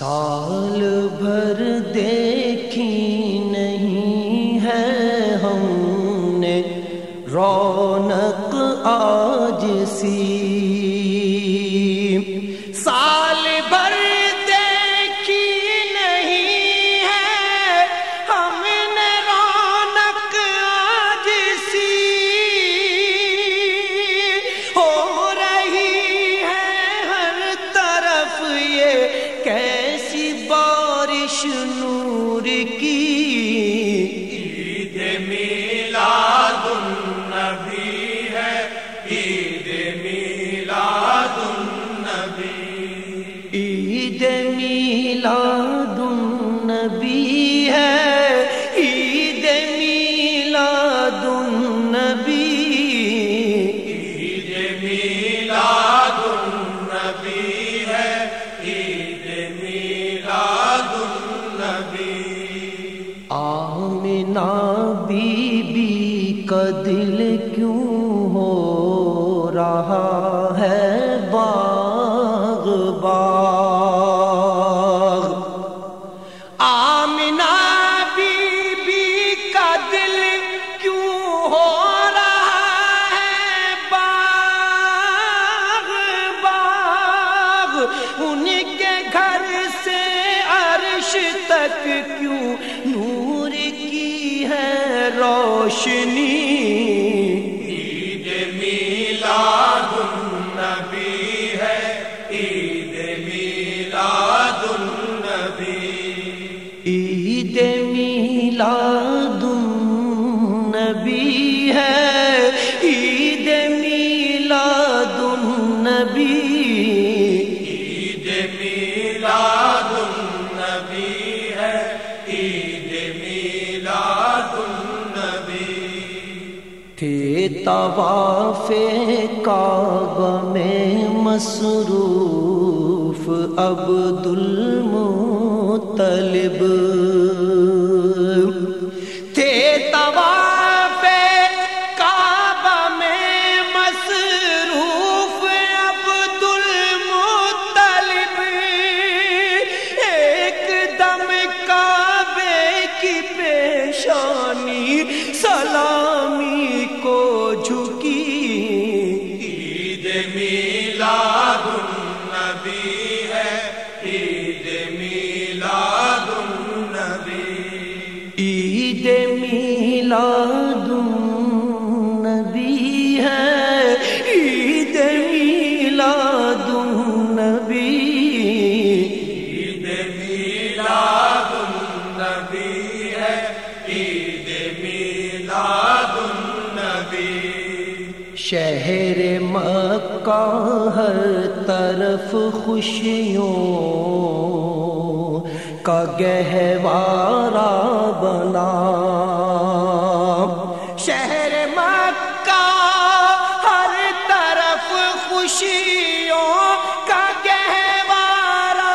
سال بھر دیکھی نہیں ہے ہم نے رونق آج سی۔ میلاد النبی ہے عید میلاد النبی بی بی کا دل روشنی عید میلاد النبی ہے عید میلاد النبی۔ عید میلاد النبی ہے۔ طواف کعبہ میں مصروف عبد المطلب تھے طواف کعبہ میں مصروف عبد المطلب ایک دم کعبے کی پیشانی عید میلاد النبی ہے۔ عید میلاد النبی عید میلاد النبی ہے۔ عید میلاد النبی شہر مکہ ہر طرف خوشیوں کا گہوارا بنا۔ شہر مکہ ہر طرف خوشیوں کا گہوارا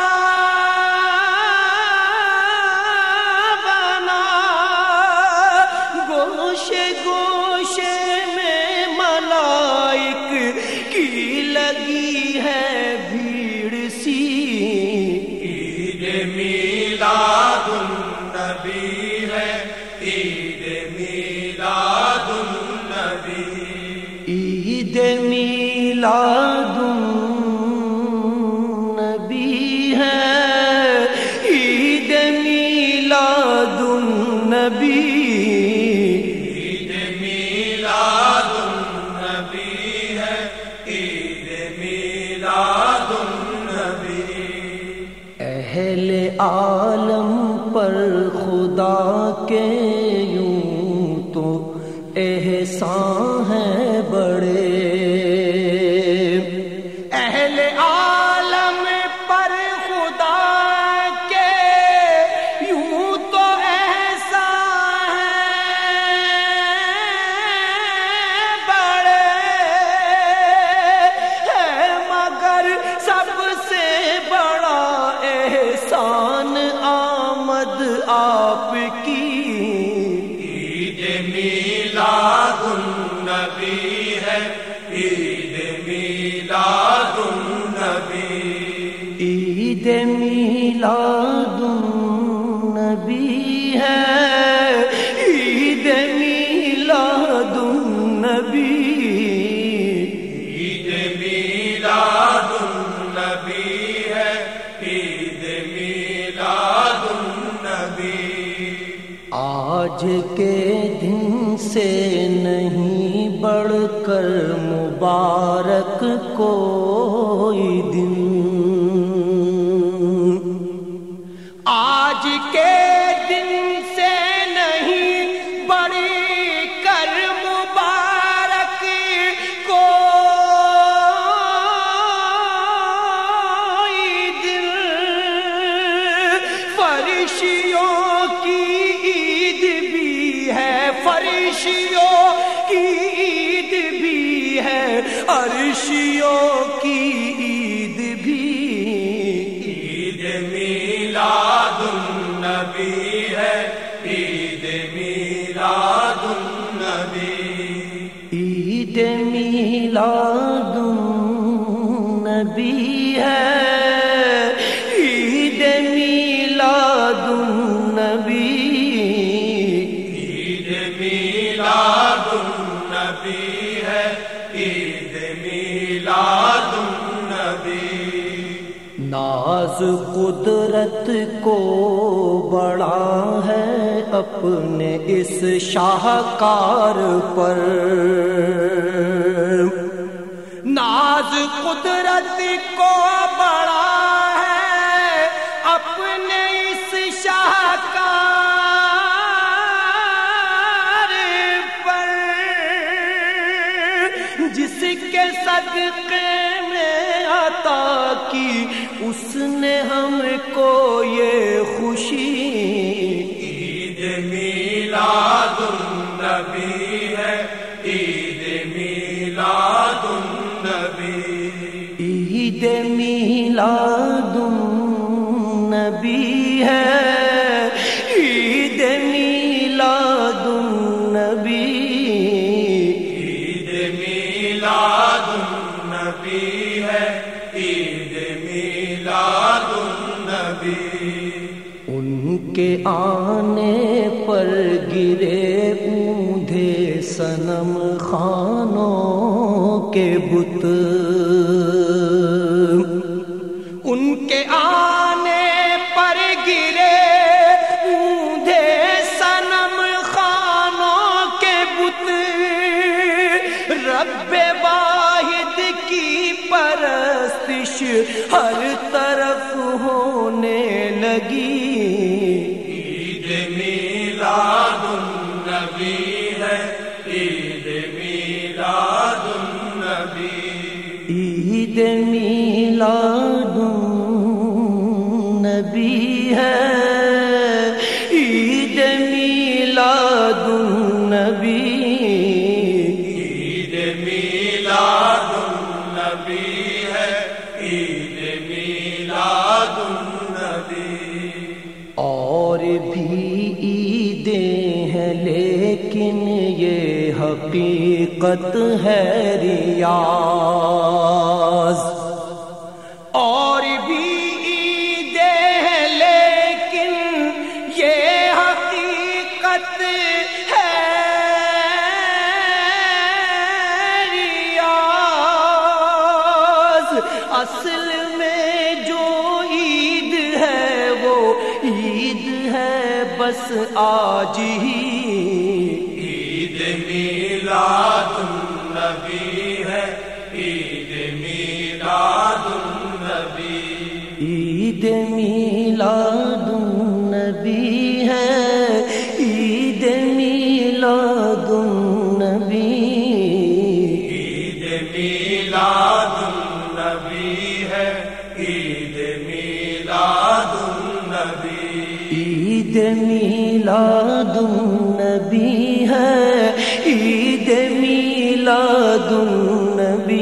بنا۔ گوش گوشے گوشے کی لگی ہے بھیڑ سی۔ عید النبی اہل عالم پر خدا کے یوں تو احسان النبی ہے۔ عید میلاد النبی۔ عید میلاد النبی ہے۔ عید میلاد النبی۔ آج کے دن سے نہیں بڑھ کر مبارک کوئی دن۔ میں ناز قدرت کو بڑا ہے اپنے اس شاہکار پر۔ ناز قدرت کو بڑا کے صدقے میں عطا کی اس نے ہم کو یہ خوشی عید میلاد النبی ہے عید میلاد النبی۔ عید میلاد النبی کے آنے پر گرے اونھے سنم خانوں کے بت۔ ان کے آنے پر گرے اونھے سنم خانوں کے بت۔ رب واحد کی پرستش ہر طرف عید میلاد النبی ہے۔ عید میلاد النبی عید میلاد النبی ہے۔ عید میلاد النبی اور بھی عیدیں ہیں لیکن حقیقت ہے ریاض۔ اور بھی عیدیں ہیں لیکن یہ حقیقت ہے ریاض۔ اصل میں جو عید ہے وہ عید ہے، بس آج ہی میلاد النبی ہے عید میلاد النبی عید میلاد عید میلاد النبی ہے، عید میلاد النبی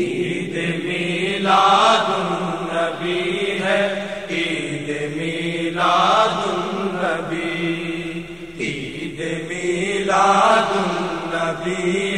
عید میلاد النبی ہے، عید میلاد النبی عید میلاد النبی